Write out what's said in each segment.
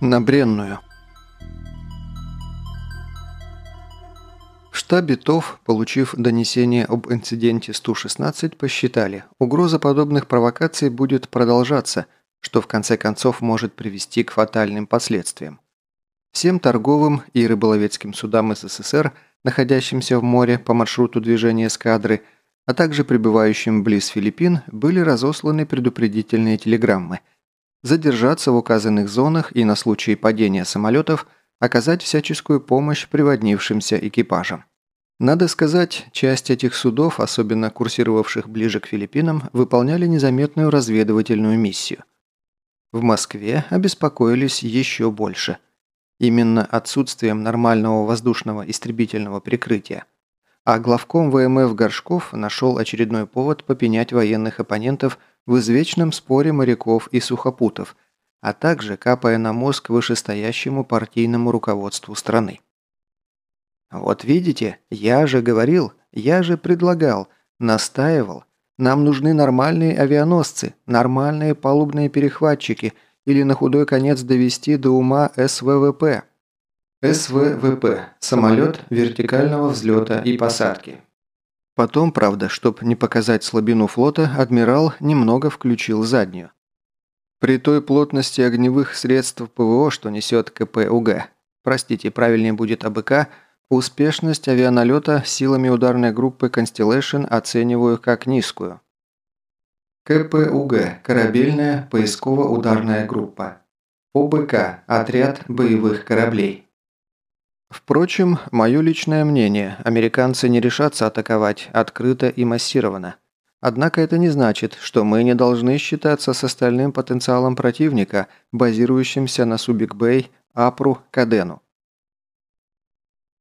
На Бренную. В штабе ТОВ, получив донесение об инциденте Сту-16, посчитали, угроза подобных провокаций будет продолжаться, что в конце концов может привести к фатальным последствиям. Всем торговым и рыболовецким судам СССР, находящимся в море по маршруту движения эскадры, а также прибывающим близ Филиппин, были разосланы предупредительные телеграммы – задержаться в указанных зонах и на случай падения самолетов оказать всяческую помощь приводнившимся экипажам. Надо сказать, часть этих судов, особенно курсировавших ближе к Филиппинам, выполняли незаметную разведывательную миссию. В Москве обеспокоились еще больше. Именно отсутствием нормального воздушного истребительного прикрытия. А главком ВМФ Горшков нашел очередной повод попенять военных оппонентов в извечном споре моряков и сухопутов, а также капая на мозг вышестоящему партийному руководству страны. «Вот видите, я же говорил, я же предлагал, настаивал. Нам нужны нормальные авианосцы, нормальные палубные перехватчики или на худой конец довести до ума СВВП». СВВП – самолет вертикального взлета и посадки. Потом, правда, чтобы не показать слабину флота, адмирал немного включил заднюю. При той плотности огневых средств ПВО, что несет КПУГ, простите, правильнее будет АБК, успешность авианалета силами ударной группы Constellation оцениваю как низкую. КПУГ – корабельная поисково-ударная группа. ОБК – отряд боевых кораблей. Впрочем, мое личное мнение, американцы не решатся атаковать открыто и массированно. Однако это не значит, что мы не должны считаться с остальным потенциалом противника, базирующимся на Субик-Бэй, Апру, Кадену.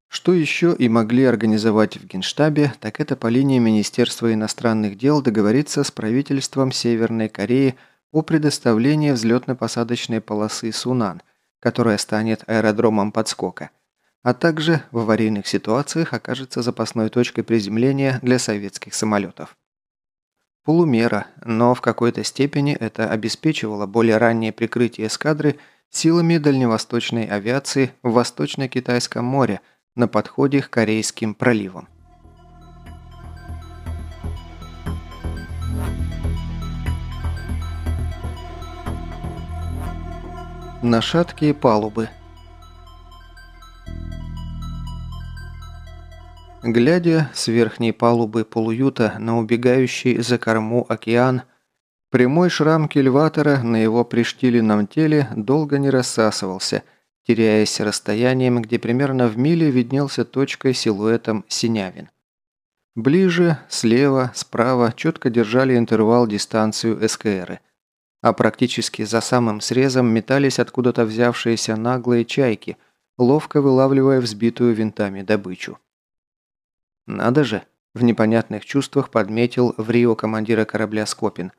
Что еще и могли организовать в Генштабе, так это по линии Министерства иностранных дел договориться с правительством Северной Кореи о предоставлении взлетно-посадочной полосы Сунан, которая станет аэродромом подскока а также в аварийных ситуациях окажется запасной точкой приземления для советских самолетов. Полумера, но в какой-то степени это обеспечивало более раннее прикрытие эскадры силами дальневосточной авиации в Восточно-Китайском море на подходе к Корейским проливам. На шаткие палубы – Глядя с верхней палубы полуюта на убегающий за корму океан, прямой шрам кильватора на его приштиленном теле долго не рассасывался, теряясь расстоянием, где примерно в миле виднелся точкой силуэтом синявин. Ближе, слева, справа четко держали интервал дистанцию СКРы, а практически за самым срезом метались откуда-то взявшиеся наглые чайки, ловко вылавливая взбитую винтами добычу. «Надо же!» – в непонятных чувствах подметил в Рио командира корабля Скопин.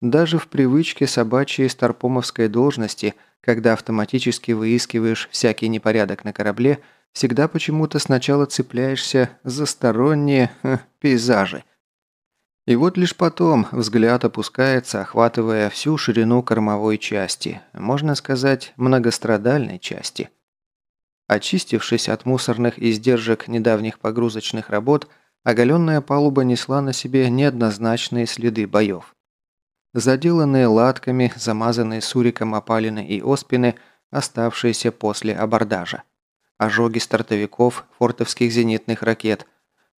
Даже в привычке собачьей старпомовской должности, когда автоматически выискиваешь всякий непорядок на корабле, всегда почему-то сначала цепляешься за сторонние ха, пейзажи. И вот лишь потом взгляд опускается, охватывая всю ширину кормовой части, можно сказать, многострадальной части – Очистившись от мусорных издержек недавних погрузочных работ, оголенная палуба несла на себе неоднозначные следы боев. Заделанные латками, замазанные суриком опалины и оспины, оставшиеся после абордажа. Ожоги стартовиков фортовских зенитных ракет.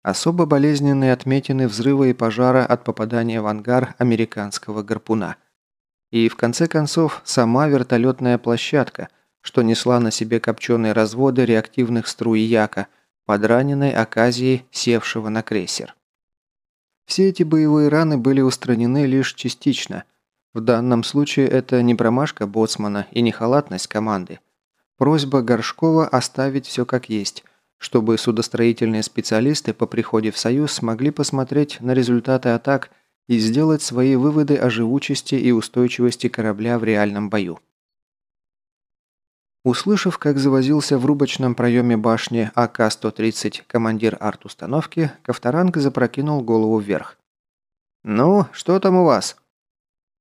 Особо болезненные отметины взрыва и пожара от попадания в ангар американского гарпуна. И в конце концов сама вертолетная площадка – что несла на себе копченые разводы реактивных струй яка, под раненой оказией севшего на крейсер. Все эти боевые раны были устранены лишь частично. В данном случае это не промашка боцмана и не халатность команды. Просьба Горшкова оставить все как есть, чтобы судостроительные специалисты по приходе в Союз смогли посмотреть на результаты атак и сделать свои выводы о живучести и устойчивости корабля в реальном бою. Услышав, как завозился в рубочном проеме башни АК-130 командир арт-установки, Ковторанг запрокинул голову вверх. «Ну, что там у вас?»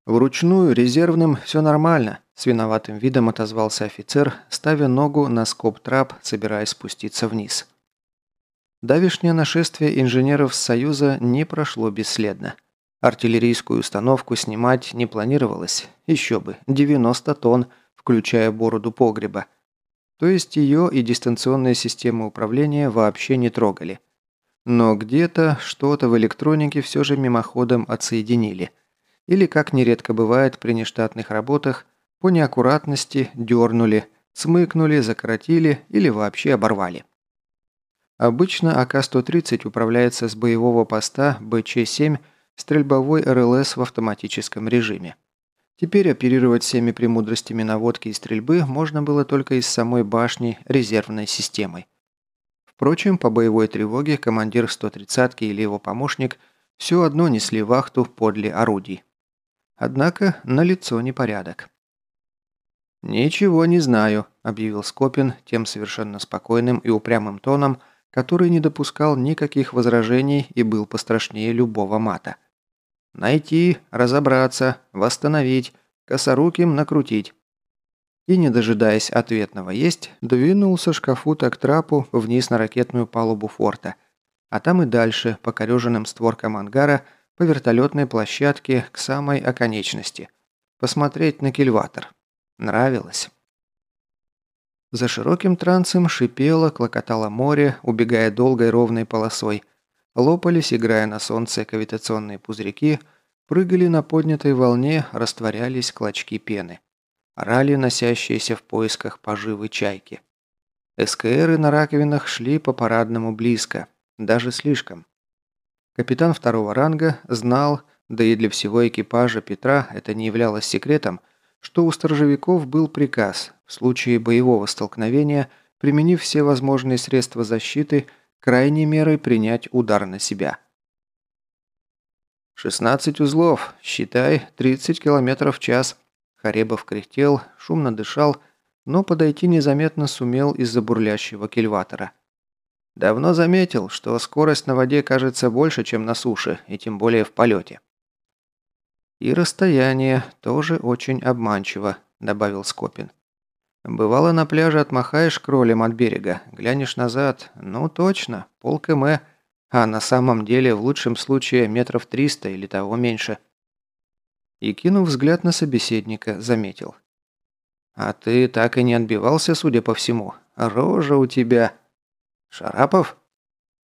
«Вручную, резервным, все нормально», С виноватым видом отозвался офицер, ставя ногу на скоб-трап, собираясь спуститься вниз. Давишнее нашествие инженеров с Союза не прошло бесследно. Артиллерийскую установку снимать не планировалось. Еще бы, 90 тонн, включая бороду погреба. То есть ее и дистанционные системы управления вообще не трогали. Но где-то что-то в электронике все же мимоходом отсоединили. Или, как нередко бывает при нештатных работах, по неаккуратности дернули, смыкнули, закоротили или вообще оборвали. Обычно АК-130 управляется с боевого поста БЧ-7 стрельбовой РЛС в автоматическом режиме. Теперь оперировать всеми премудростями наводки и стрельбы можно было только из самой башни резервной системой. Впрочем, по боевой тревоге командир 130-ки или его помощник все одно несли вахту подле орудий. Однако налицо непорядок. «Ничего не знаю», – объявил Скопин тем совершенно спокойным и упрямым тоном, который не допускал никаких возражений и был пострашнее любого мата. «Найти, разобраться, восстановить, косоруким накрутить». И, не дожидаясь ответного «есть», двинулся шкафу так трапу вниз на ракетную палубу форта, а там и дальше, по кореженным створкам ангара, по вертолетной площадке к самой оконечности. Посмотреть на кильватор. Нравилось. За широким трансом шипело, клокотало море, убегая долгой ровной полосой. Лопались, играя на солнце кавитационные пузырьки, прыгали на поднятой волне, растворялись клочки пены. Орали носящиеся в поисках поживы чайки. СКРы на раковинах шли по парадному близко, даже слишком. Капитан второго ранга знал, да и для всего экипажа Петра это не являлось секретом, что у сторожевиков был приказ в случае боевого столкновения, применив все возможные средства защиты, крайней мерой принять удар на себя. 16 узлов, считай, 30 км в час. Харебов кряхтел, шумно дышал, но подойти незаметно сумел из-за бурлящего кильватора. Давно заметил, что скорость на воде кажется больше, чем на суше, и тем более в полете. «И расстояние тоже очень обманчиво», – добавил Скопин. «Бывало, на пляже отмахаешь кролем от берега, глянешь назад, ну точно, пол км, а на самом деле в лучшем случае метров триста или того меньше». И, кинув взгляд на собеседника, заметил. «А ты так и не отбивался, судя по всему. Рожа у тебя...» «Шарапов?»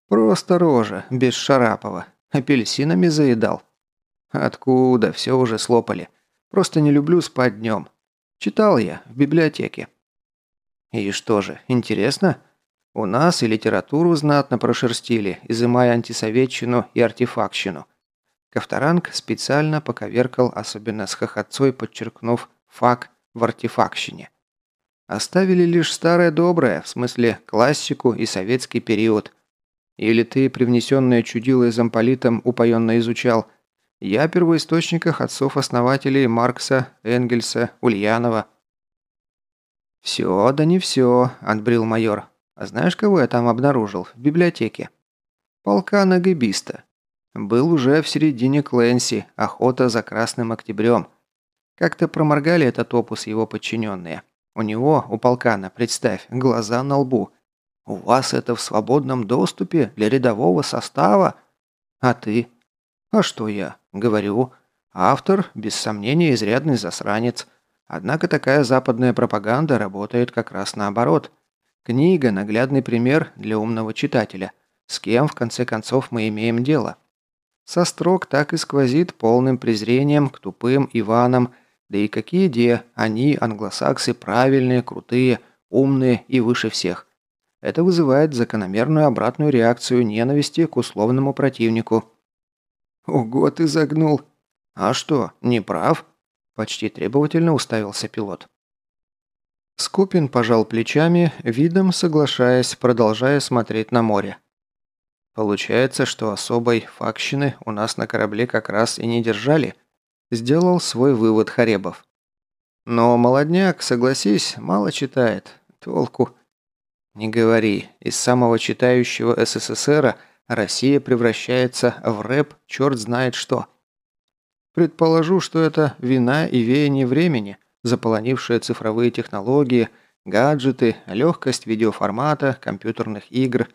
«Просто рожа, без Шарапова. Апельсинами заедал». «Откуда? Все уже слопали. Просто не люблю спать днем. Читал я в библиотеке». «И что же, интересно? У нас и литературу знатно прошерстили, изымая антисоветчину и артефакщину». Ковторанг специально поковеркал, особенно с хохотцой, подчеркнув «фак» в артефакщине. Оставили лишь старое доброе, в смысле классику и советский период. Или ты привнесенное чудило из амполитом упоенно изучал – я о первоисточниках отцов-основателей Маркса, Энгельса, Ульянова. «Все, да не все», – отбрил майор. «А знаешь, кого я там обнаружил? В библиотеке?» «Полка Нагибиста. Был уже в середине Клэнси, охота за Красным Октябрем. Как-то проморгали этот опус его подчиненные. У него, у полкана, представь, глаза на лбу. У вас это в свободном доступе для рядового состава? А ты? А что я? Говорю, автор, без сомнения, изрядный засранец. Однако такая западная пропаганда работает как раз наоборот. Книга – наглядный пример для умного читателя. С кем, в конце концов, мы имеем дело. Со строк так и сквозит полным презрением к тупым Иванам, да и какие де, они, англосаксы, правильные, крутые, умные и выше всех. Это вызывает закономерную обратную реакцию ненависти к условному противнику – «Ого, ты загнул!» «А что, не прав?» Почти требовательно уставился пилот. Скупин пожал плечами, видом соглашаясь, продолжая смотреть на море. «Получается, что особой факщины у нас на корабле как раз и не держали», сделал свой вывод Харебов. «Но молодняк, согласись, мало читает. Толку...» «Не говори. Из самого читающего СССРа – Россия превращается в рэп черт знает что. Предположу, что это вина и веяние времени, заполонившая цифровые технологии, гаджеты, легкость видеоформата, компьютерных игр.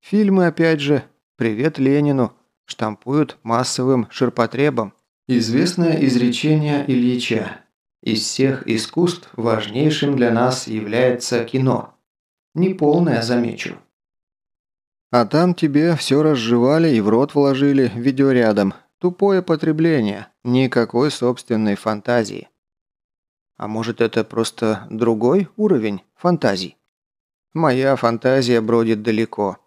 Фильмы, опять же, «Привет Ленину», штампуют массовым ширпотребом. Известное изречение Ильича. Из всех искусств важнейшим для нас является кино. Неполное, замечу. А там тебе все разжевали и в рот вложили видеорядом. Тупое потребление, никакой собственной фантазии. А может это просто другой уровень фантазий? Моя фантазия бродит далеко.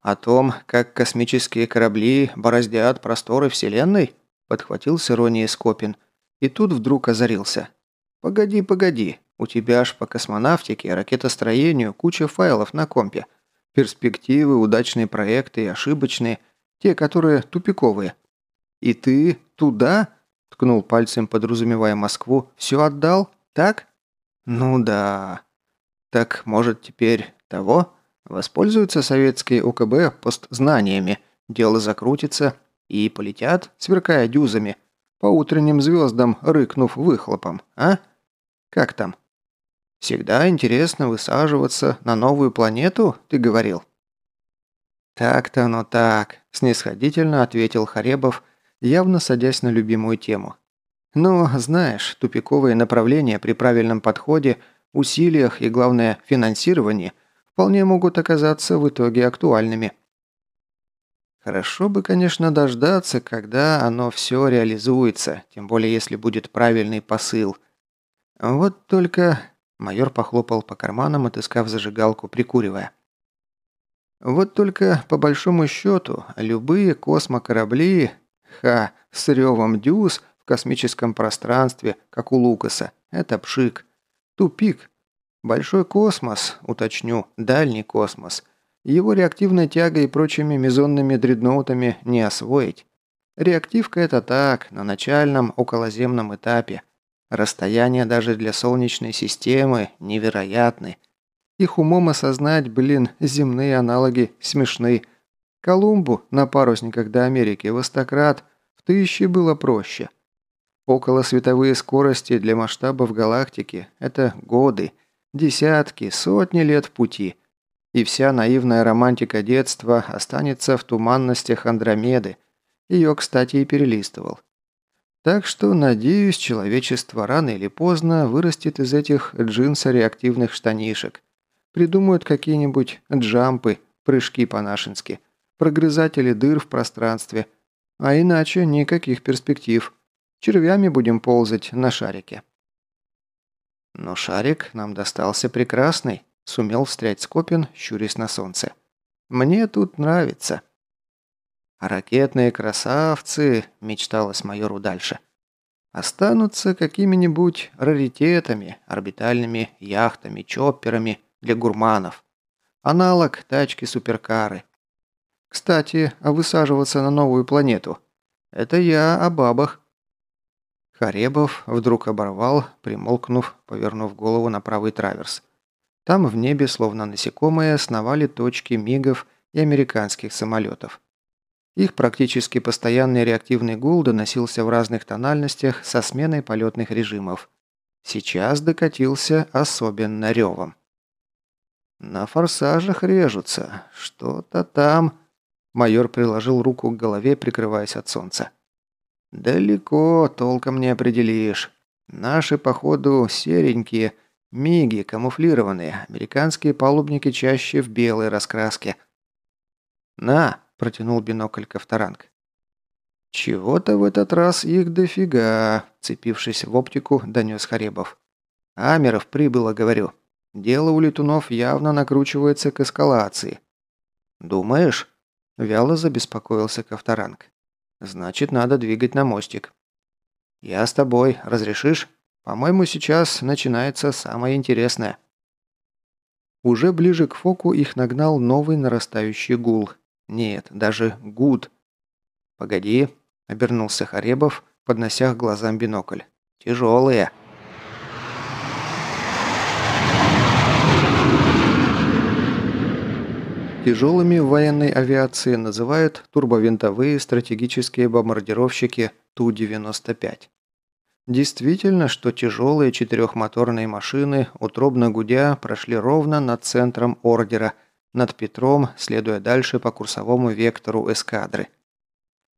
О том, как космические корабли бороздят просторы Вселенной, подхватил с иронией Скопин. И тут вдруг озарился. «Погоди, погоди, у тебя аж по космонавтике, ракетостроению куча файлов на компе. Перспективы, удачные проекты и ошибочные, те, которые тупиковые. И ты туда, ткнул пальцем, подразумевая Москву, все отдал, так? Ну да. Так, может, теперь того? Воспользуются советские УКБ постзнаниями, дело закрутится, и полетят, сверкая дюзами, по утренним звездам рыкнув выхлопом, а? Как там? Всегда интересно высаживаться на новую планету, ты говорил? Так-то оно так, снисходительно ответил Харебов, явно садясь на любимую тему. Но, знаешь, тупиковые направления при правильном подходе, усилиях и, главное, финансировании вполне могут оказаться в итоге актуальными. Хорошо бы, конечно, дождаться, когда оно все реализуется, тем более если будет правильный посыл. Вот только... Майор похлопал по карманам, отыскав зажигалку, прикуривая. Вот только, по большому счету, любые космокорабли, ха, с ревом дюз в космическом пространстве, как у Лукаса, это пшик. Тупик, Большой космос, уточню, дальний космос, его реактивной тягой и прочими мезонными дредноутами не освоить. Реактивка это так, на начальном околоземном этапе. Расстояния даже для Солнечной системы невероятны. Их умом осознать, блин, земные аналоги смешны. Колумбу на парусниках до Америки в Остократ в тысячи было проще. Около световые скорости для масштабов галактики – это годы – Десятки, сотни лет пути. И вся наивная романтика детства останется в туманностях Андромеды. Ее, кстати, и перелистывал. Так что, надеюсь, человечество рано или поздно вырастет из этих джинсо-реактивных штанишек. Придумают какие-нибудь джампы, прыжки по-нашенски, прогрызатели дыр в пространстве. А иначе никаких перспектив. Червями будем ползать на шарике. Но шарик нам достался прекрасный, сумел встрять Скопин, щурясь на солнце. Мне тут нравится. Ракетные красавцы, мечталось майору дальше, останутся какими-нибудь раритетами, орбитальными яхтами, чопперами для гурманов. Аналог тачки-суперкары. Кстати, а высаживаться на новую планету? Это я о бабах. Харебов вдруг оборвал, примолкнув, повернув голову на правый траверс. Там в небе, словно насекомые, сновали точки мигов и американских самолетов. Их практически постоянный реактивный гул доносился в разных тональностях со сменой полетных режимов. Сейчас докатился особенно ревом. «На форсажах режутся. Что-то там...» Майор приложил руку к голове, прикрываясь от солнца. «Далеко, толком не определишь. Наши, походу, серенькие, миги, камуфлированные, американские палубники чаще в белой раскраске». «На!» – протянул бинокль Ковторанг. «Чего-то в этот раз их дофига», – цепившись в оптику, донес Харебов. «Амеров прибыло, говорю. Дело у летунов явно накручивается к эскалации». «Думаешь?» – вяло забеспокоился Ковторанг. Значит, надо двигать на мостик. Я с тобой. Разрешишь? По-моему, сейчас начинается самое интересное. Уже ближе к фоку их нагнал новый нарастающий гул. Нет, даже гуд. «Погоди», — обернулся Харебов, поднося к глазам бинокль. «Тяжелые». Тяжелыми в военной авиации называют турбовинтовые стратегические бомбардировщики Ту-95. Действительно, что тяжелые четырехмоторные машины, утробно гудя, прошли ровно над центром ордера, над Петром, следуя дальше по курсовому вектору эскадры.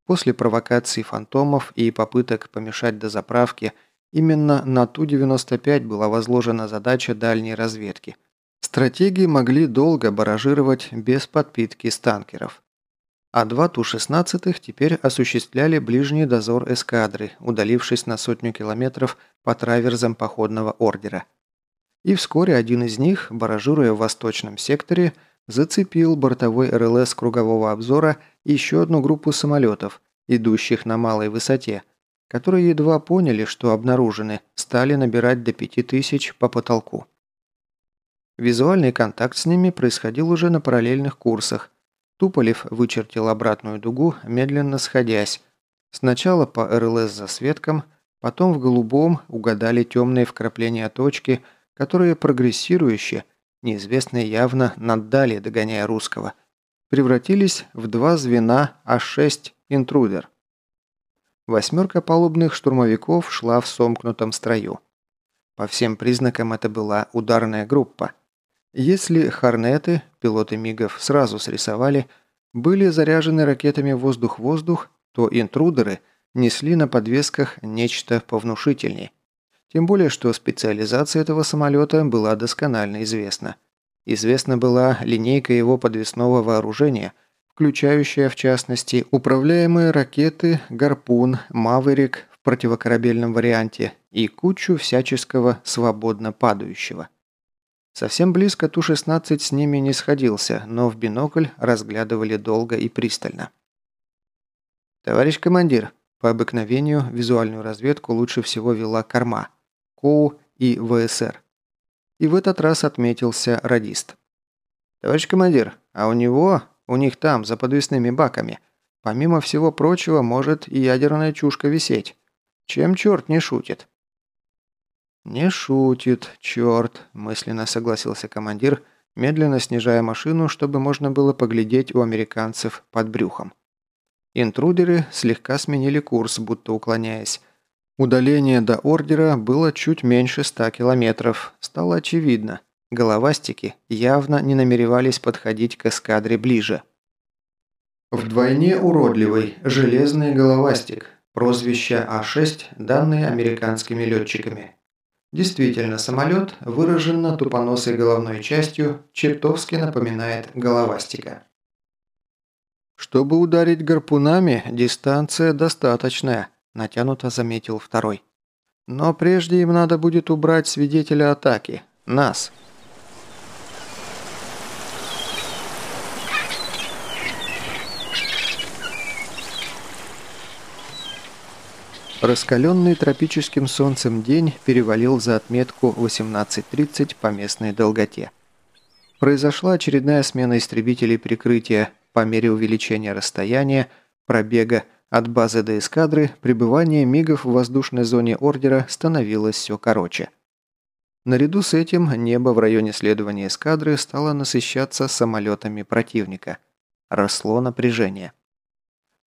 После провокаций фантомов и попыток помешать дозаправке, именно на Ту-95 была возложена задача дальней разведки. Стратегии могли долго баражировать без подпитки с танкеров а два Ту-16 теперь осуществляли ближний дозор эскадры, удалившись на сотню километров по траверзам походного ордера. И вскоре один из них, баражируя в восточном секторе, зацепил бортовой РЛС кругового обзора еще одну группу самолетов, идущих на малой высоте, которые едва поняли, что обнаружены, стали набирать до 5000 по потолку. Визуальный контакт с ними происходил уже на параллельных курсах, Туполев вычертил обратную дугу, медленно сходясь. Сначала по РЛС засветкам, потом в голубом угадали темные вкрапления точки, которые прогрессирующие, неизвестные явно наддали, догоняя русского, превратились в два звена А6 «Интрудер». Восьмерка палубных штурмовиков шла в сомкнутом строю. По всем признакам это была ударная группа – если «Хорнеты», пилоты МИГов, сразу срисовали, были заряжены ракетами воздух-воздух, то интрудеры несли на подвесках нечто повнушительнее. Тем более, что специализация этого самолета была досконально известна. Известна была линейка его подвесного вооружения, включающая, в частности, управляемые ракеты «Гарпун», «Маверик» в противокорабельном варианте и кучу всяческого свободно падающего. Совсем близко Ту-16 с ними не сходился, но в бинокль разглядывали долго и пристально. «Товарищ командир», по обыкновению визуальную разведку лучше всего вела корма, КОУ и ВСР. И в этот раз отметился радист. «Товарищ командир, а у него, у них там, за подвесными баками, помимо всего прочего, может и ядерная чушка висеть. Чем черт не шутит?» «Не шутит, черт», – мысленно согласился командир, медленно снижая машину, чтобы можно было поглядеть у американцев под брюхом. Интрудеры слегка сменили курс, будто уклоняясь. Удаление до ордера было чуть меньше ста километров. Стало очевидно. Головастики явно не намеревались подходить к эскадре ближе. Вдвойне уродливый, железный головастик. Прозвище А6, данные американскими летчиками. Действительно, самолет, выраженно тупоносой головной частью, чертовски напоминает головастика. «Чтобы ударить гарпунами, дистанция достаточная», – натянуто заметил второй. «Но прежде им надо будет убрать свидетеля атаки. Нас». Раскаленный тропическим солнцем день перевалил за отметку 18.30 по местной долготе. Произошла очередная смена истребителей прикрытия по мере увеличения расстояния, пробега от базы до эскадры, пребывание мигов в воздушной зоне ордера становилось все короче. Наряду с этим небо в районе следования эскадры стало насыщаться самолетами противника. Росло напряжение.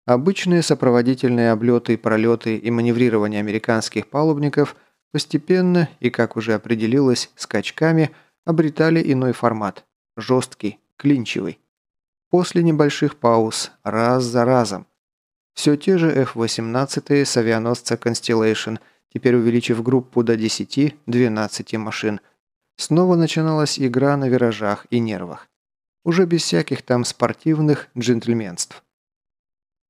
Обычные сопроводительные облеты, пролеты и маневрирование американских палубников постепенно и, как уже определилось, скачками обретали иной формат – жесткий, клинчевый. После небольших пауз, раз за разом. Все те же F-18 с авианосца Constellation, теперь увеличив группу до 10-12 машин, снова начиналась игра на виражах и нервах. Уже без всяких там спортивных джентльменств.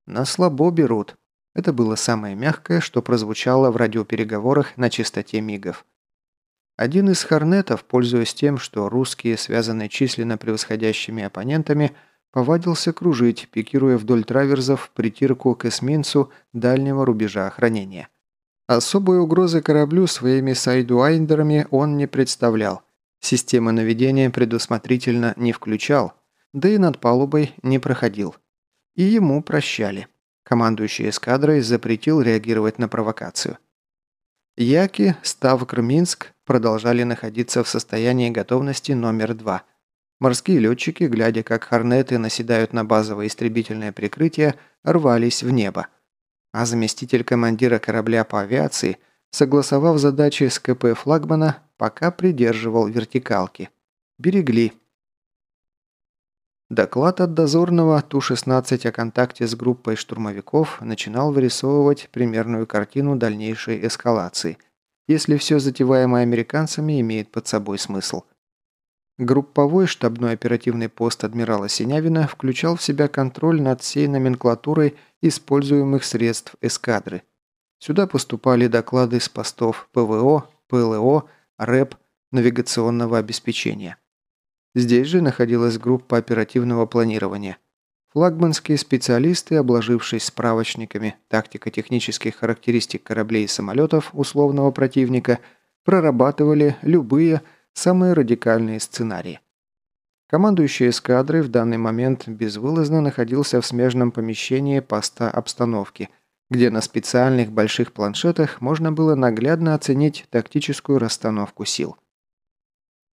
На слабо берут. Это было самое мягкое, что прозвучало в радиопереговорах на частоте мигов. Один из хорнетов, пользуясь тем, что русские, связанные численно превосходящими оппонентами, повадился кружить, пикируя вдоль траверзов притирку к эсминцу дальнего рубежа охранения. Особой угрозы кораблю своими сайдуайндерами он не представлял. Системы наведения предусмотрительно не включал, да и над палубой не проходил. И ему прощали. Командующий эскадрой запретил реагировать на провокацию. Яки, Ставкр, Минск продолжали находиться в состоянии готовности номер два. Морские летчики, глядя как хорнеты наседают на базовое истребительное прикрытие, рвались в небо. А заместитель командира корабля по авиации согласовав задачи с КП флагмана, пока придерживал вертикалки. Берегли. Доклад от дозорного Ту-16 о контакте с группой штурмовиков начинал вырисовывать примерную картину дальнейшей эскалации, если все затеваемое американцами имеет под собой смысл. Групповой штабной оперативный пост адмирала Синявина включал в себя контроль над всей номенклатурой используемых средств эскадры. Сюда поступали доклады с постов ПВО, ПЛО, РЭП, навигационного обеспечения. Здесь же находилась группа оперативного планирования. Флагманские специалисты, обложившись справочниками тактико-технических характеристик кораблей и самолетов условного противника, прорабатывали любые самые радикальные сценарии. Командующий эскадрой в данный момент безвылазно находился в смежном помещении поста обстановки, где на специальных больших планшетах можно было наглядно оценить тактическую расстановку сил.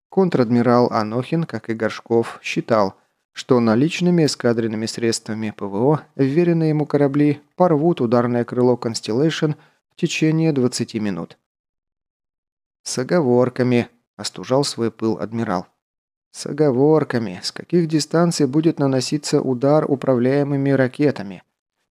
Контр-адмирал Анохин, как и Горшков, считал, что наличными эскадренными средствами ПВО вверенные ему корабли порвут ударное крыло Constellation в течение 20 минут. «С оговорками», – остужал свой пыл адмирал. «С оговорками, с каких дистанций будет наноситься удар управляемыми ракетами,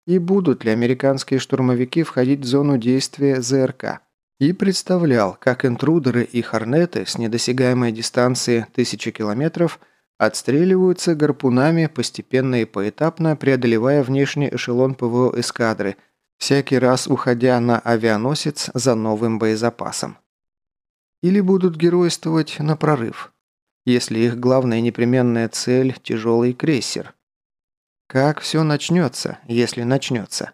и будут ли американские штурмовики входить в зону действия ЗРК» и представлял, как интрудеры и хорнеты с недосягаемой дистанции тысячи километров отстреливаются гарпунами, постепенно и поэтапно преодолевая внешний эшелон ПВО эскадры, всякий раз уходя на авианосец за новым боезапасом. Или будут геройствовать на прорыв, если их главная непременная цель – тяжелый крейсер. Как все начнется, если начнется?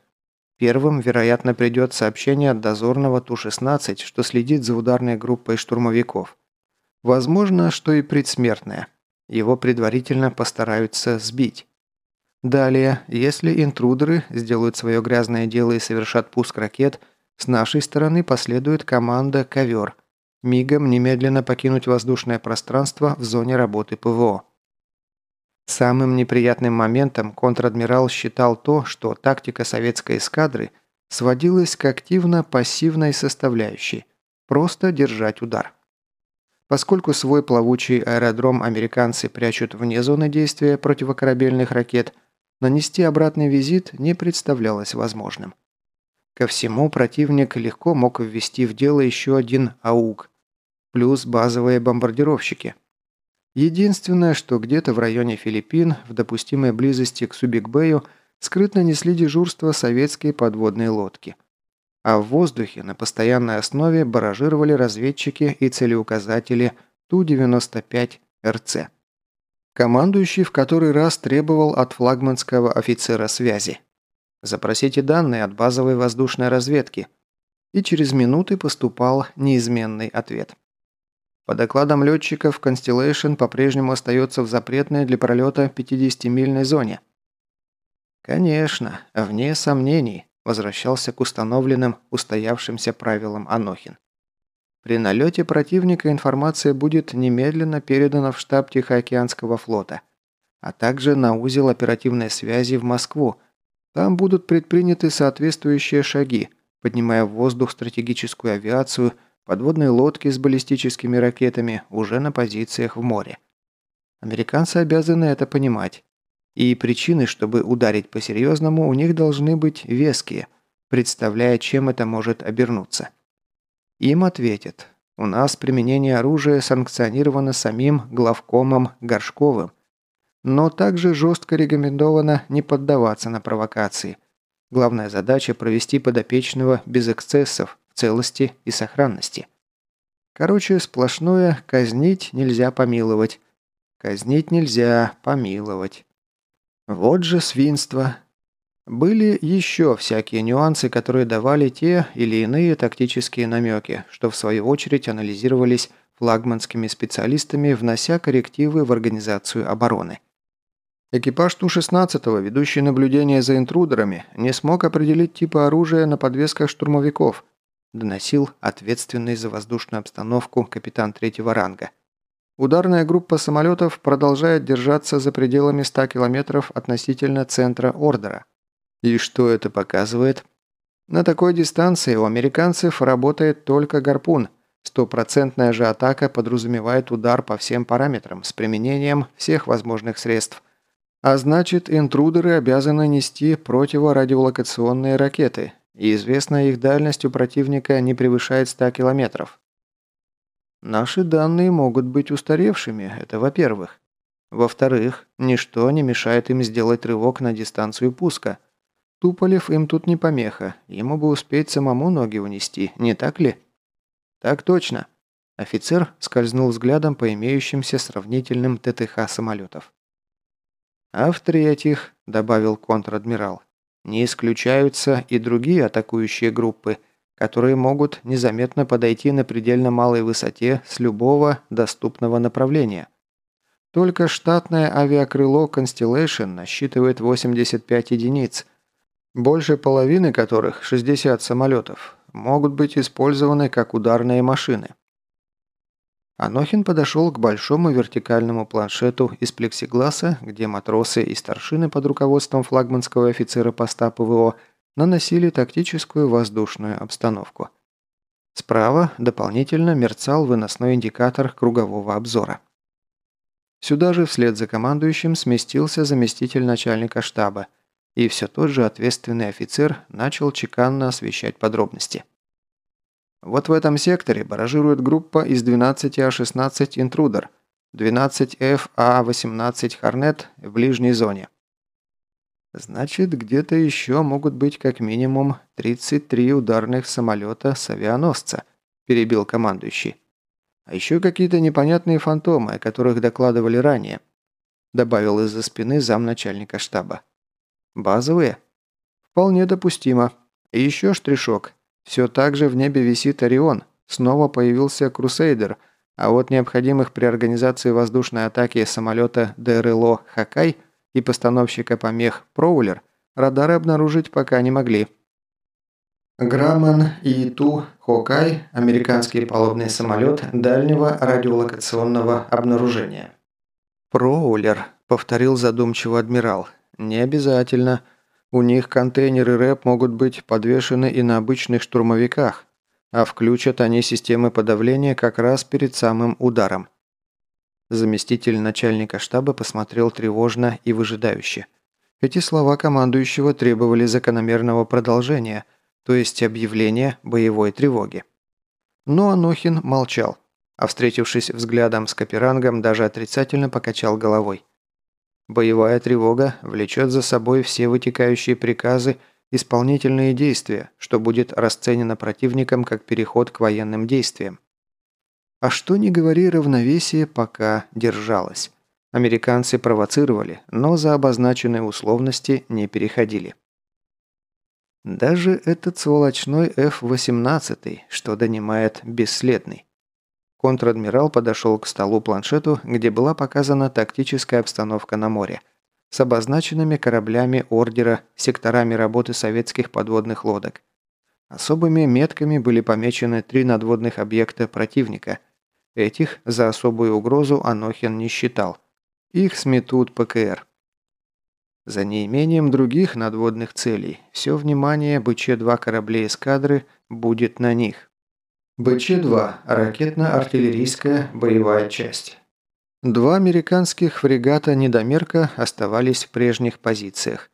Первым, вероятно, придет сообщение от дозорного Ту-16, что следит за ударной группой штурмовиков. Возможно, что и предсмертное. Его предварительно постараются сбить. Далее, если интрудеры сделают свое грязное дело и совершат пуск ракет, с нашей стороны последует команда «Ковер», мигом немедленно покинуть воздушное пространство в зоне работы ПВО. Самым неприятным моментом контр-адмирал считал то, что тактика советской эскадры сводилась к активно-пассивной составляющей – просто держать удар. Поскольку свой плавучий аэродром американцы прячут вне зоны действия противокорабельных ракет, нанести обратный визит не представлялось возможным. Ко всему противник легко мог ввести в дело еще один АУК, плюс базовые бомбардировщики – Единственное, что где-то в районе Филиппин, в допустимой близости к Субикбею, скрытно несли дежурство советские подводные лодки. А в воздухе на постоянной основе баражировали разведчики и целеуказатели Ту-95РЦ. Командующий в который раз требовал от флагманского офицера связи. Запросите данные от базовой воздушной разведки. И через минуты поступал неизменный ответ. По докладам летчиков, Constellation по-прежнему остается в запретной для пролета 50-мильной зоне. «Конечно, вне сомнений», – возвращался к установленным, устоявшимся правилам Анохин. При налете противника информация будет немедленно передана в штаб Тихоокеанского флота, а также на узел оперативной связи в Москву. Там будут предприняты соответствующие шаги, поднимая в воздух стратегическую авиацию – Подводные лодки с баллистическими ракетами уже на позициях в море. Американцы обязаны это понимать. И причины, чтобы ударить по-серьезному, у них должны быть веские, представляя, чем это может обернуться. Им ответят, у нас применение оружия санкционировано самим главкомом Горшковым, но также жестко рекомендовано не поддаваться на провокации. Главная задача – провести подопечного без эксцессов, целости и сохранности. Короче, сплошное «казнить нельзя помиловать». Казнить нельзя помиловать. Вот же свинство. Были еще всякие нюансы, которые давали те или иные тактические намеки, что в свою очередь анализировались флагманскими специалистами, внося коррективы в организацию обороны. Экипаж Ту-16, ведущий наблюдение за интрудерами, не смог определить типы оружия на подвесках штурмовиков – доносил ответственный за воздушную обстановку капитан третьего ранга. Ударная группа самолетов продолжает держаться за пределами 100 километров относительно центра Ордера. И что это показывает? На такой дистанции у американцев работает только гарпун. Стопроцентная же атака подразумевает удар по всем параметрам с применением всех возможных средств. А значит, интрудеры обязаны нести противорадиолокационные ракеты, и известная их дальность у противника не превышает 100 километров. Наши данные могут быть устаревшими, это во-первых. Во-вторых, ничто не мешает им сделать рывок на дистанцию пуска. Туполев им тут не помеха, ему бы успеть самому ноги унести, не так ли? Так точно. Офицер скользнул взглядом по имеющимся сравнительным ТТХ самолетов. А в-третьих, добавил контр-адмирал, не исключаются и другие атакующие группы, которые могут незаметно подойти на предельно малой высоте с любого доступного направления. Только штатное авиакрыло Constellation насчитывает 85 единиц, больше половины которых, 60 самолетов, могут быть использованы как ударные машины. Анохин подошел к большому вертикальному планшету из плексигласа, где матросы и старшины под руководством флагманского офицера поста ПВО наносили тактическую воздушную обстановку. Справа дополнительно мерцал выносной индикатор кругового обзора. Сюда же вслед за командующим сместился заместитель начальника штаба, и все тот же ответственный офицер начал чеканно освещать подробности. Вот в этом секторе баражирует группа из 12 А-16 «Интрудер», 12 ФА-18 «Хорнет» в ближней зоне. Значит, где-то еще могут быть как минимум 33 ударных самолета с авианосца, перебил командующий. А еще какие-то непонятные фантомы, о которых докладывали ранее, добавил из-за спины замначальника штаба. Базовые? Вполне допустимо. И еще штришок. Все так же в небе висит Орион. Снова появился Крусейдер, а вот необходимых при организации воздушной атаки самолета ДРЛО «Хакай» и постановщика помех «Проулер» радары обнаружить пока не могли. Грамман И-2 «Хокай» – американский палубный самолет дальнего радиолокационного обнаружения. «Проулер», – повторил задумчиво адмирал. «Не обязательно». У них контейнеры РЭП могут быть подвешены и на обычных штурмовиках, а включат они системы подавления как раз перед самым ударом. Заместитель начальника штаба посмотрел тревожно и выжидающе. Эти слова командующего требовали закономерного продолжения, то есть объявления боевой тревоги. Но Анохин молчал, а встретившись взглядом с Каперангом, даже отрицательно покачал головой. Боевая тревога влечет за собой все вытекающие приказы, исполнительные действия, что будет расценено противником как переход к военным действиям. А что ни говори, равновесие пока держалось. Американцы провоцировали, но за обозначенные условности не переходили. Даже этот сволочной F-18, что донимает бесследный. Контр-адмирал подошел к столу-планшету, где была показана тактическая обстановка на море, с обозначенными кораблями ордера, секторами работы советских подводных лодок. Особыми метками были помечены три надводных объекта противника. Этих за особую угрозу Анохин не считал. Их сметут ПКР. За неимением других надводных целей, все внимание БЧ-2 кораблей эскадры будет на них. БЧ-2 – ракетно-артиллерийская боевая часть. Два американских фрегата «Недомерка» оставались в прежних позициях.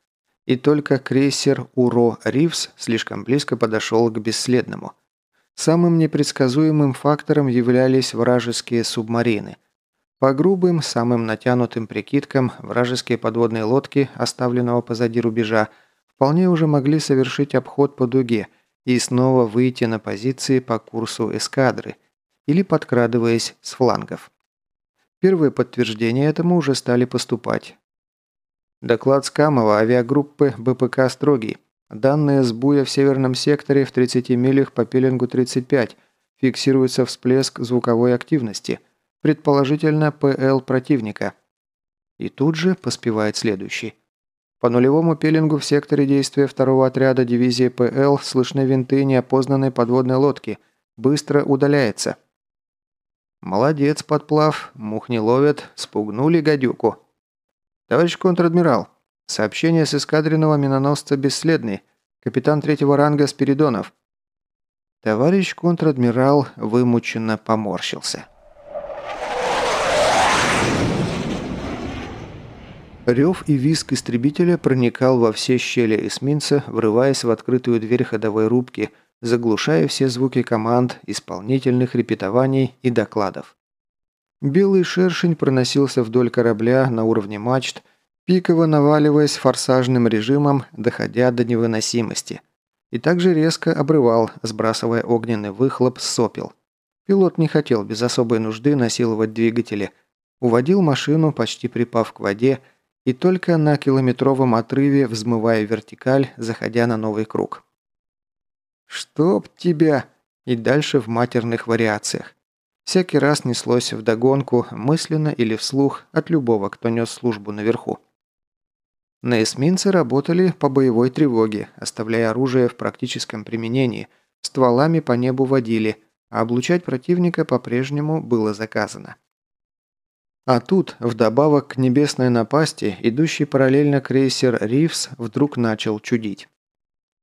И только крейсер «Уро Ривс» слишком близко подошел к бесследному. Самым непредсказуемым фактором являлись вражеские субмарины. По грубым, самым натянутым прикидкам, вражеские подводные лодки, оставленного позади рубежа, вполне уже могли совершить обход по дуге – и снова выйти на позиции по курсу эскадры или подкрадываясь с флангов. Первые подтверждения этому уже стали поступать. Доклад Скамова авиагруппы БПК «Строгий». Данные с буя в северном секторе в 30 милях по пеленгу 35. Фиксируется всплеск звуковой активности. Предположительно, ПЛ противника. И тут же поспевает следующий. По нулевому пеленгу в секторе действия второго отряда дивизии ПЛ слышны винты неопознанной подводной лодки. Быстро удаляется. Молодец, подплав. Мух не ловят. Спугнули гадюку. Товарищ контр-адмирал, сообщение с эскадренного миноносца «Бесследный». Капитан третьего ранга Спиридонов». Товарищ контр-адмирал вымученно поморщился. Рев и визг истребителя проникал во все щели эсминца, врываясь в открытую дверь ходовой рубки, заглушая все звуки команд, исполнительных репетований и докладов. Белый шершень проносился вдоль корабля на уровне мачт, пиково наваливаясь форсажным режимом, доходя до невыносимости. И также резко обрывал, сбрасывая огненный выхлоп с сопел. Пилот не хотел без особой нужды насиловать двигатели, уводил машину, почти припав к воде, и только на километровом отрыве взмывая вертикаль, заходя на новый круг. «Чтоб тебя!» и дальше в матерных вариациях. Всякий раз неслось вдогонку, мысленно или вслух, от любого, кто нес службу наверху. На эсминце работали по боевой тревоге, оставляя оружие в практическом применении, стволами по небу водили, а облучать противника по-прежнему было заказано. А тут, вдобавок к небесной напасти, идущий параллельно крейсер «Ривс» вдруг начал чудить.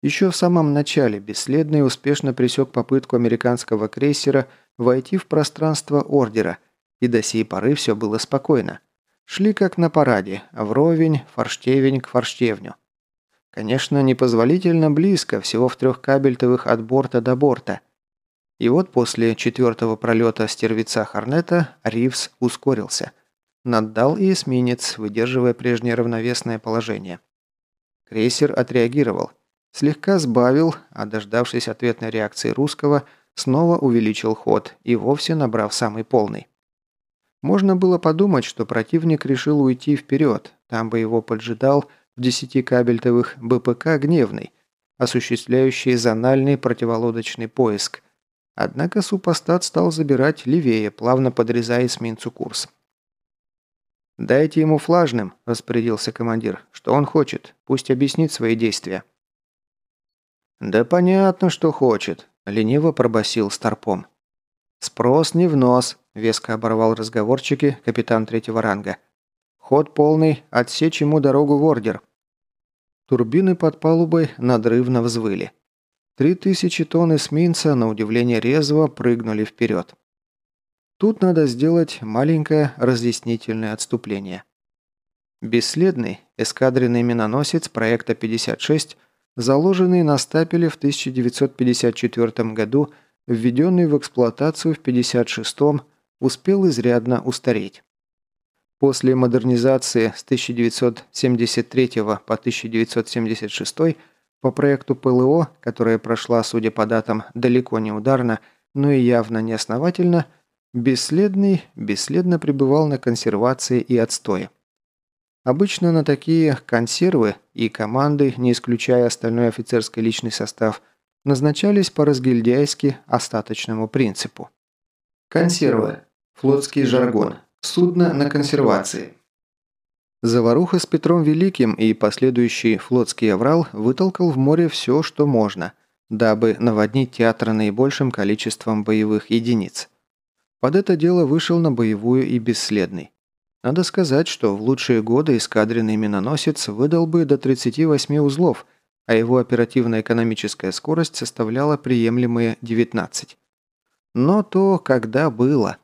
Еще в самом начале бесследно и успешно пресек попытку американского крейсера войти в пространство Ордера, и до сей поры все было спокойно. Шли как на параде, вровень, форштевень к форштевню. Конечно, непозволительно близко, всего в трех кабельтовых от борта до борта. И вот после четвертого пролета стервица Хорнета Ривз ускорился. Наддал и эсминец, выдерживая прежнее равновесное положение. Крейсер отреагировал. Слегка сбавил, а дождавшись ответной реакции русского, снова увеличил ход и вовсе набрав самый полный. Можно было подумать, что противник решил уйти вперед, там бы его поджидал в 10 кабельтовых БПК «Гневный», осуществляющий зональный противолодочный поиск – Однако супостат стал забирать левее, плавно подрезая эсминцу курс. «Дайте ему флажным», – распорядился командир. «Что он хочет? Пусть объяснит свои действия». «Да понятно, что хочет», – лениво пробасил Старпом. «Спрос не в нос», – веско оборвал разговорчики капитан третьего ранга. «Ход полный, отсечь ему дорогу в ордер». Турбины под палубой надрывно взвыли. Три тысячи тонн эсминца, на удивление резво, прыгнули вперед. Тут надо сделать маленькое разъяснительное отступление. Бесследный эскадренный миноносец проекта 56, заложенный на стапеле в 1954 году, введенный в эксплуатацию в 1956 успел изрядно устареть. После модернизации с 1973 по 1976 по проекту ПЛО, которая прошла, судя по датам, далеко не ударно, но и явно неосновательно, бесследный бесследно пребывал на консервации и отстое. Обычно на такие консервы и команды, не исключая остальной офицерский личный состав, назначались по разгильдяйски остаточному принципу. Консервы. Флотский жаргон. Судно на консервации. Заваруха с Петром Великим и последующий флотский аврал вытолкал в море все, что можно, дабы наводнить театр наибольшим количеством боевых единиц. Под это дело вышел на боевую и бесследный. Надо сказать, что в лучшие годы эскадренный миноносец выдал бы до 38 узлов, а его оперативно-экономическая скорость составляла приемлемые 19. Но то когда было.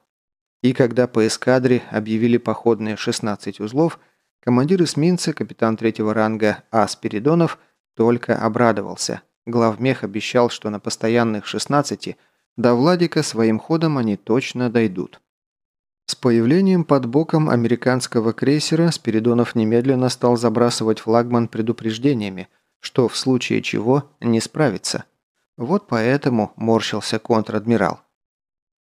И когда по эскадре объявили походные 16 узлов – Командир эсминца, капитан третьего ранга А. Спиридонов, только обрадовался. Главмех обещал, что на постоянных 16 до Владика своим ходом они точно дойдут. С появлением под боком американского крейсера Спиридонов немедленно стал забрасывать флагман предупреждениями, что в случае чего не справится. Вот поэтому морщился контр-адмирал.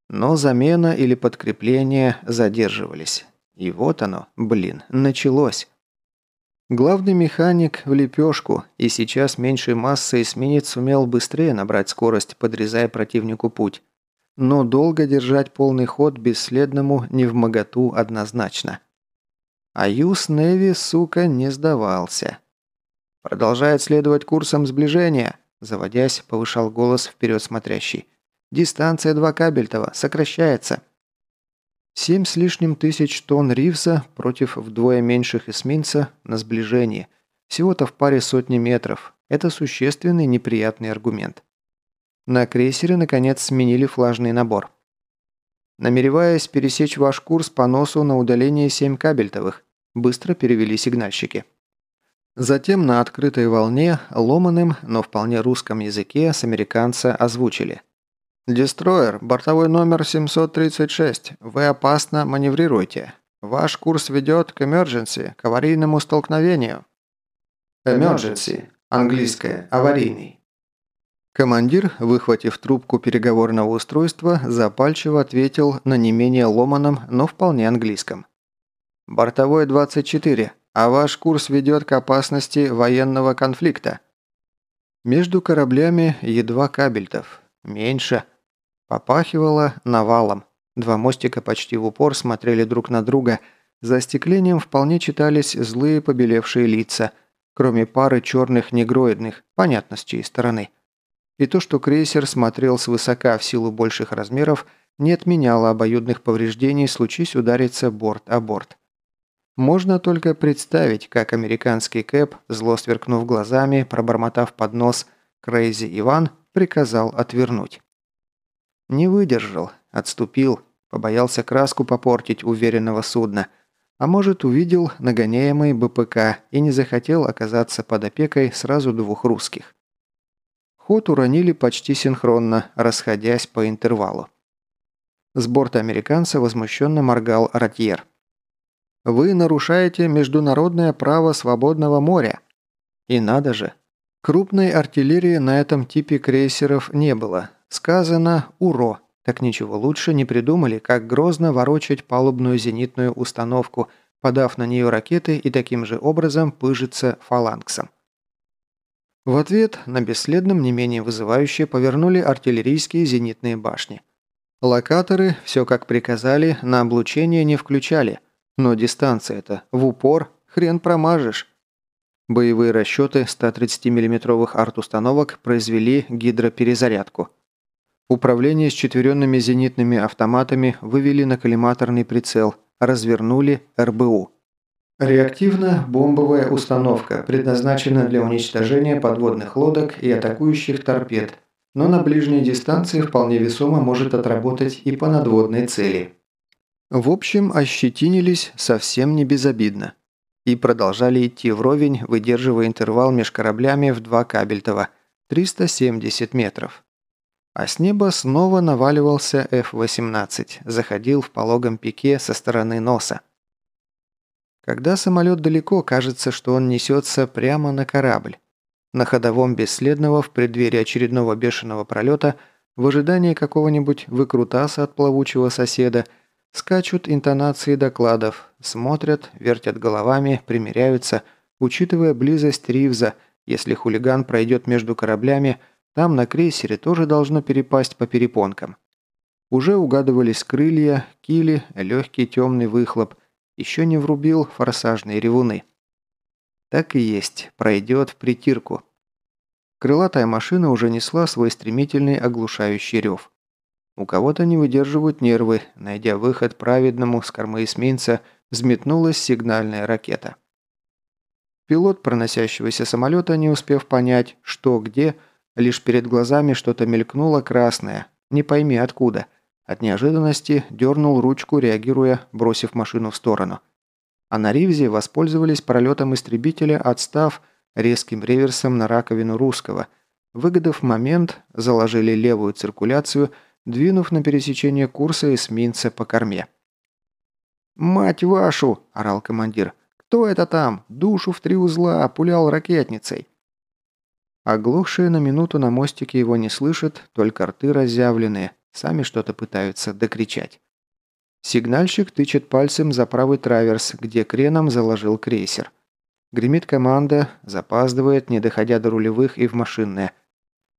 Но замена или подкрепление задерживались. И вот оно, блин, началось. Главный механик в лепешку, и сейчас меньшей массой эсминец сумел быстрее набрать скорость, подрезая противнику путь. Но долго держать полный ход бесследному не в моготу однозначно. А Юс Неви, сука, не сдавался. «Продолжает следовать курсом сближения», заводясь, повышал голос вперед смотрящий. «Дистанция 2 кабельтова, сокращается». Семь с лишним тысяч тонн ривса против вдвое меньших эсминца на сближении. Всего-то в паре сотни метров. Это существенный неприятный аргумент. На крейсере, наконец, сменили флажный набор. Намереваясь пересечь ваш курс по носу на удаление 7 кабельтовых, быстро перевели сигнальщики. Затем на открытой волне, ломаным, но вполне русском языке с американца озвучили. «Дестройер, бортовой номер 736. Вы опасно маневрируете. Ваш курс ведет к emergency, к аварийному столкновению». Emergency. Английское. Аварийный. Командир, выхватив трубку переговорного устройства, запальчиво ответил на не менее ломаном, но вполне английском. «Бортовой 24 а ваш курс ведет к опасности военного конфликта. Между кораблями едва кабельтов. Меньше. Попахивало навалом. Два мостика почти в упор смотрели друг на друга. За остеклением вполне читались злые побелевшие лица, кроме пары черных негроидных, понятно с чьей стороны. И то, что крейсер смотрел свысока в силу больших размеров, не отменяло обоюдных повреждений, случись удариться борт о борт. Можно только представить, как американский Кэп, зло сверкнув глазами, пробормотав под нос «Крейзи Иван», приказал отвернуть. Не выдержал, отступил, побоялся краску попортить уверенного судна, а может увидел нагоняемый БПК и не захотел оказаться под опекой сразу двух русских. Ход уронили почти синхронно, расходясь по интервалу. С борта американца возмущенно моргал Ратьер – вы нарушаете международное право свободного моря. И надо же. Крупной артиллерии на этом типе крейсеров не было. Сказано «Уро». Так ничего лучше не придумали, как грозно ворочать палубную зенитную установку, подав на нее ракеты и таким же образом пыжиться фалангсом. В ответ на бесследном не менее вызывающе повернули артиллерийские зенитные башни. Локаторы, все как приказали, на облучение не включали – но дистанция-то в упор хрен промажешь. Боевые расчеты 130 миллиметровых арт-установок произвели гидроперезарядку. Управление с четверенными зенитными автоматами вывели на коллиматорный прицел, развернули РБУ. Реактивно-бомбовая установка предназначена для уничтожения подводных лодок и атакующих торпед, но на ближней дистанции вполне весомо может отработать и по надводной цели. В общем, ощетинились совсем не безобидно. И продолжали идти вровень, выдерживая интервал между кораблями в два кабельтова – 370 метров. А с неба снова наваливался F-18, заходил в пологом пике со стороны носа. Когда самолет далеко, кажется, что он несется прямо на корабль. На ходовом бесследного в преддверии очередного бешеного пролета, в ожидании какого-нибудь выкрутаса от плавучего соседа – Скачут интонации докладов, смотрят, вертят головами, примеряются, учитывая близость Ривза, если хулиган пройдет между кораблями, там на крейсере тоже должно перепасть по перепонкам. Уже угадывались крылья, кили, легкий темный выхлоп, еще не врубил форсажные ревуны. Так и есть, пройдет в притирку. Крылатая машина уже несла свой стремительный оглушающий рев. У кого-то не выдерживают нервы, найдя выход праведному с кормы эсминца, взметнулась сигнальная ракета. Пилот проносящегося самолета, не успев понять, что где, лишь перед глазами что-то мелькнуло красное, не пойми откуда. От неожиданности дернул ручку, реагируя, бросив машину в сторону. А на Ривзе воспользовались пролетом истребителя, отстав резким реверсом на раковину русского. Выгодав момент, заложили левую циркуляцию – двинув на пересечение курса эсминца по корме. «Мать вашу!» – орал командир. «Кто это там? Душу в три узла, пулял ракетницей!» Оглохшие на минуту на мостике его не слышат, только рты разъявленные, сами что-то пытаются докричать. Сигнальщик тычет пальцем за правый траверс, где креном заложил крейсер. Гремит команда, запаздывает, не доходя до рулевых и в машинное –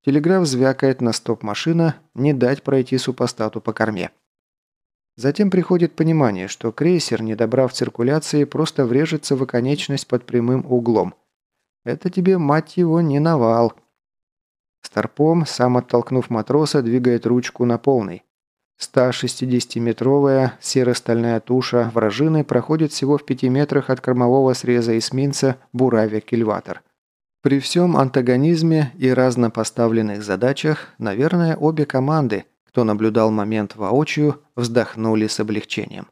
Телеграф звякает на стоп-машина, не дать пройти супостату по корме. Затем приходит понимание, что крейсер, не добрав циркуляции, просто врежется в оконечность под прямым углом. Это тебе, мать его, не навал. Старпом, сам оттолкнув матроса, двигает ручку на полный. 160-метровая серо-стальная туша вражины проходит всего в пяти метрах от кормового среза эсминца «Буравия-Кильватор». При всем антагонизме и разнопоставленных задачах, наверное, обе команды, кто наблюдал момент воочию, вздохнули с облегчением.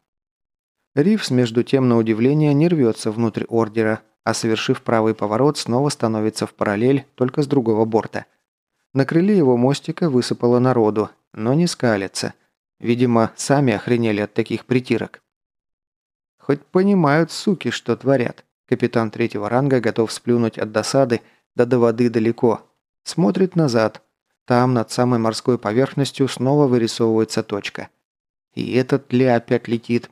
Ривс, между тем, на удивление, не рвется внутрь ордера, а совершив правый поворот, снова становится в параллель, только с другого борта. На крыле его мостика высыпало народу, но не скалится – Видимо, сами охренели от таких притирок. Хоть понимают, суки, что творят. Капитан третьего ранга готов сплюнуть от досады, да до воды далеко. Смотрит назад. Там, над самой морской поверхностью, снова вырисовывается точка. И этот ли опять летит?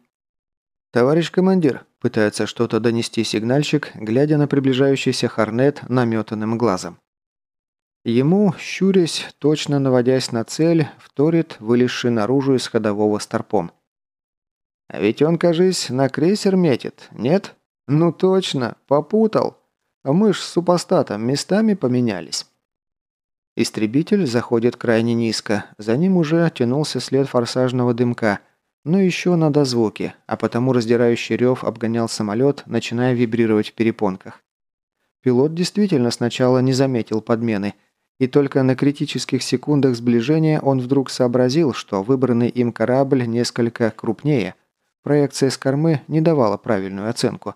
«Товарищ командир», – пытается что-то донести сигнальщик, глядя на приближающийся Хорнет наметанным глазом. Ему, щурясь, точно наводясь на цель, вторит вылезший наружу из ходового старпом. «А ведь он, кажись, на крейсер метит, нет? Ну точно, попутал. Мы ж с супостатом местами поменялись». Истребитель заходит крайне низко, за ним уже тянулся след форсажного дымка, но еще на дозвуке, а потому раздирающий рев обгонял самолет, начиная вибрировать в перепонках. Пилот действительно сначала не заметил подмены – и только на критических секундах сближения он вдруг сообразил, что выбранный им корабль несколько крупнее. Проекция с кормы не давала правильную оценку.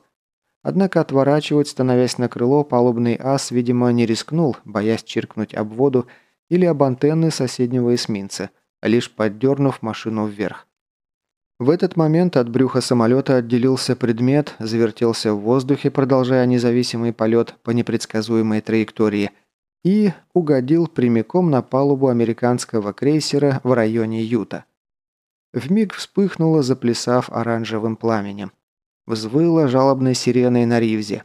Однако отворачивать, становясь на крыло, палубный ас, видимо, не рискнул, боясь чиркнуть об воду или об антенны соседнего эсминца, лишь поддернув машину вверх. В этот момент от брюха самолета отделился предмет, завертелся в воздухе, продолжая независимый полет по непредсказуемой траектории – и угодил прямиком на палубу американского крейсера в районе Юта. Вмиг вспыхнуло, заплясав оранжевым пламенем. Взвыла жалобной сиреной на Ривзе.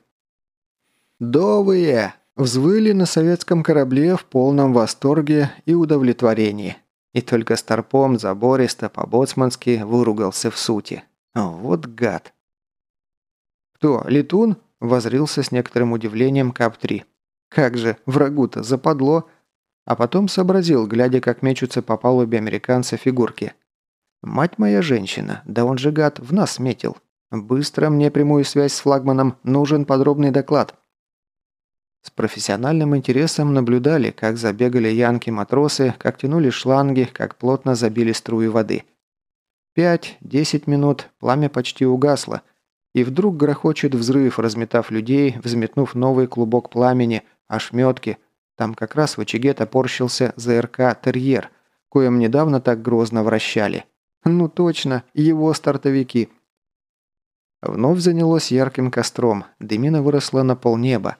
«Довые!» Взвыли на советском корабле в полном восторге и удовлетворении. И только Старпом забористо по-боцмански выругался в сути. Вот гад. «Кто, летун?» – возрился с некоторым удивлением Кап-3. Как же, врагу-то западло. А потом сообразил, глядя, как мечутся по палубе американца фигурки. «Мать моя женщина, да он же гад, в нас метил. Быстро мне прямую связь с флагманом, нужен подробный доклад». С профессиональным интересом наблюдали, как забегали янки-матросы, как тянули шланги, как плотно забили струи воды. Пять-десять минут, пламя почти угасло, и вдруг грохочет взрыв, разметав людей, взметнув новый клубок пламени – ошметки. Там как раз в очаге топорщился ЗРК «Терьер», коим недавно так грозно вращали. Ну точно, его стартовики. Вновь занялось ярким костром, дымина выросла на полнеба.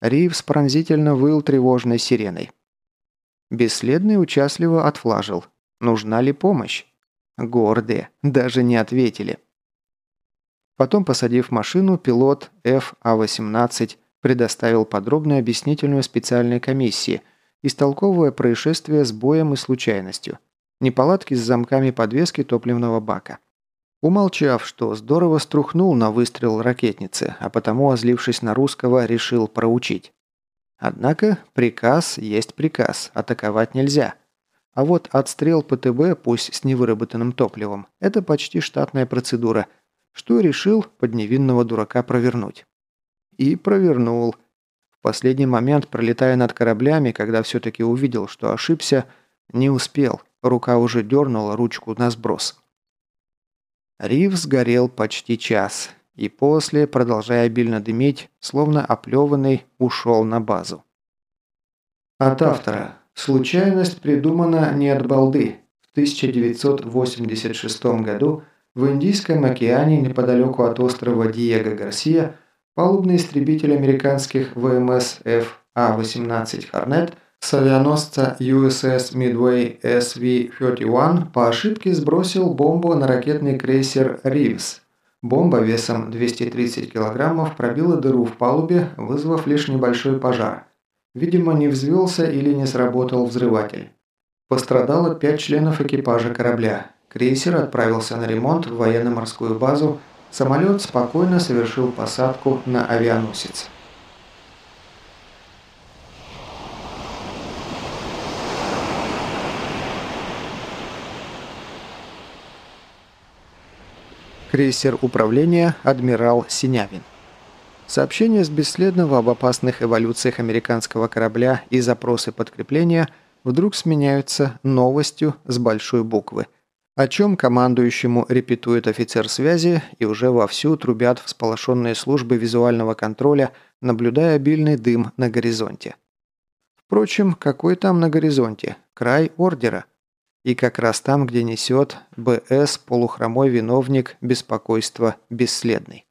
Ривз пронзительно выл тревожной сиреной. Бесследный участливо отфлажил. Нужна ли помощь? Гордые, даже не ответили. Потом, посадив машину, пилот FA-18 предоставил подробную объяснительную специальной комиссии, истолковывая происшествие с боем и случайностью, неполадки с замками подвески топливного бака. Умолчав, что здорово струхнул на выстрел ракетницы, а потому, озлившись на русского, решил проучить. Однако приказ есть приказ, атаковать нельзя. А вот отстрел ПТБ, пусть с невыработанным топливом, это почти штатная процедура, что решил под невинного дурака провернуть. И провернул. В последний момент, пролетая над кораблями, когда все-таки увидел, что ошибся, не успел. Рука уже дернула ручку на сброс. Риф сгорел почти час. И после, продолжая обильно дымить, словно оплеванный, ушел на базу. От автора. Случайность придумана не от балды. В 1986 году в Индийском океане неподалеку от острова Диего Гарсия Палубный истребитель американских ВМС FA-18 «Хорнет» с авианосца USS Midway SV-31 по ошибке сбросил бомбу на ракетный крейсер «Ривз». Бомба весом 230 килограммов пробила дыру в палубе, вызвав лишь небольшой пожар. Видимо, не взвелся или не сработал взрыватель. Пострадало пять членов экипажа корабля. Крейсер отправился на ремонт в военно-морскую базу самолет спокойно совершил посадку на авианосец. Крейсер управления «Адмирал Синявин». Сообщения с бесследного об опасных эволюциях американского корабля и запросы подкрепления вдруг сменяются новостью с большой буквы, о чем командующему репетует офицер связи и уже вовсю трубят всполошенные службы визуального контроля, наблюдая обильный дым на горизонте. Впрочем, какой там на горизонте? Край ордера. И как раз там, где несет БС полухромой виновник беспокойства бесследный.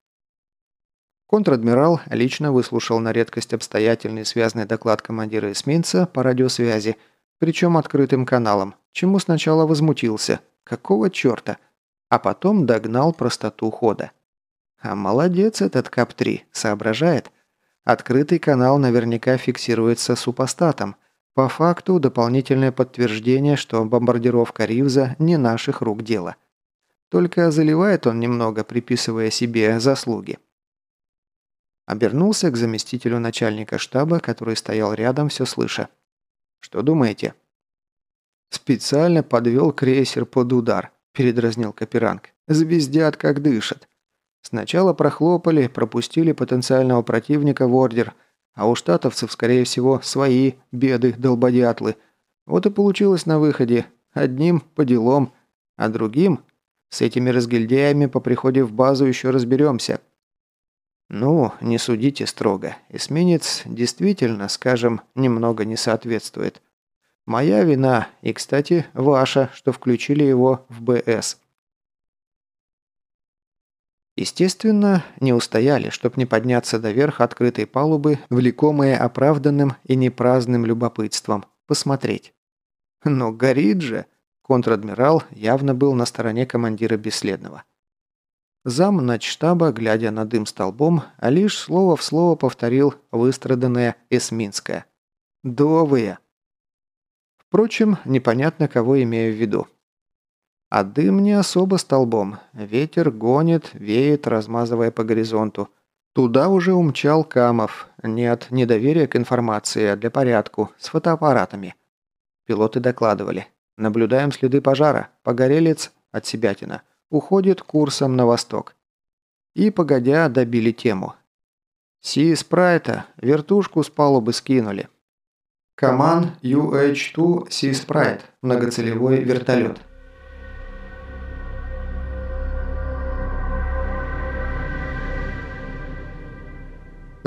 Контр-адмирал лично выслушал на редкость обстоятельный связанный доклад командира эсминца по радиосвязи, причем открытым каналом, чему сначала возмутился. Какого черта? А потом догнал простоту хода. А молодец этот КАП-3, соображает. Открытый канал наверняка фиксируется супостатом – по факту дополнительное подтверждение, что бомбардировка Ривза не наших рук дело. Только заливает он немного, приписывая себе заслуги. Обернулся к заместителю начальника штаба, который стоял рядом, все слыша. «Что думаете?» «Специально подвел крейсер под удар», – передразнил Каперанг. «Звездят, как дышат. Сначала прохлопали, пропустили потенциального противника в ордер – а у штатовцев, скорее всего, свои беды-долбодятлы. Вот и получилось на выходе. Одним по делам, а другим... С этими разгильдяями по приходе в базу еще разберемся. Ну, не судите строго. Эсминец действительно, скажем, немного не соответствует. Моя вина, и, кстати, ваша, что включили его в БС. Естественно, не устояли, чтоб не подняться до верха открытой палубы, влекомые оправданным и непраздным любопытством, посмотреть. Но горит же! Контр-адмирал явно был на стороне командира Бесследного. Зам начштаба, глядя на дым столбом, а лишь слово в слово повторил выстраданное эсминское. «Довые!» Впрочем, непонятно, кого имею в виду. А дым не особо столбом. Ветер гонит, веет, размазывая по горизонту. Туда уже умчал Камов. Нет, недоверия к информации, а для порядку, с фотоаппаратами. Пилоты докладывали. Наблюдаем следы пожара. Погорелец от Себятина. Уходит курсом на восток. И, погодя, добили тему. Си Спрайта, вертушку с палубы скинули. Команд UH-2 Си Спрайт, многоцелевой вертолет.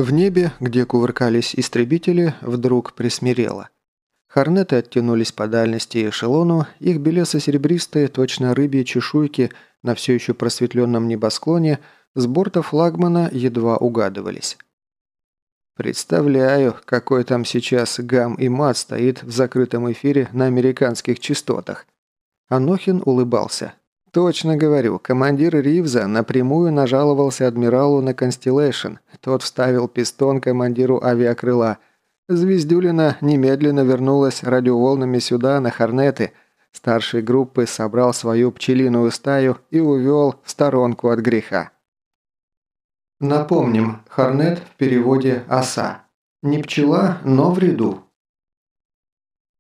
В небе, где кувыркались истребители, вдруг присмирело. Хорнеты оттянулись по дальности эшелону, их белесо-серебристые, точно рыбьи чешуйки на все еще просветленном небосклоне с борта флагмана едва угадывались. Представляю, какой там сейчас гам и мат стоит в закрытом эфире на американских частотах. Анохин улыбался. «Точно говорю, командир Ривза напрямую нажаловался адмиралу на Констеллейшн. Тот вставил пистон командиру авиакрыла. Звездюлина немедленно вернулась радиоволнами сюда, на Хорнеты. Старший группы собрал свою пчелиную стаю и увел в сторонку от греха. Напомним, Хорнет в переводе «оса». Не пчела, но в ряду.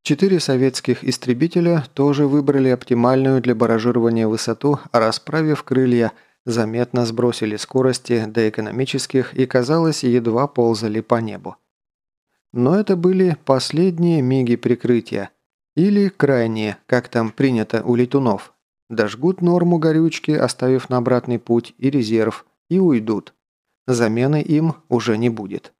Четыре советских истребителя тоже выбрали оптимальную для баражирования высоту, расправив крылья, заметно сбросили скорости до экономических и, казалось, едва ползали по небу. Но это были последние миги прикрытия. Или крайние, как там принято у летунов. Дожгут норму горючки, оставив на обратный путь и резерв, и уйдут. Замены им уже не будет.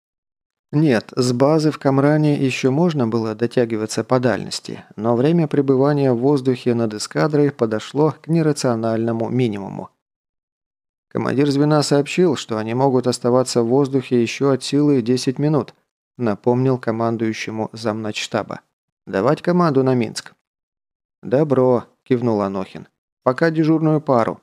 Нет, с базы в Камране еще можно было дотягиваться по дальности, но время пребывания в воздухе над эскадрой подошло к нерациональному минимуму. Командир звена сообщил, что они могут оставаться в воздухе еще от силы 10 минут, напомнил командующему замначштаба. «Давать команду на Минск». «Добро», – кивнул Анохин. «Пока дежурную пару.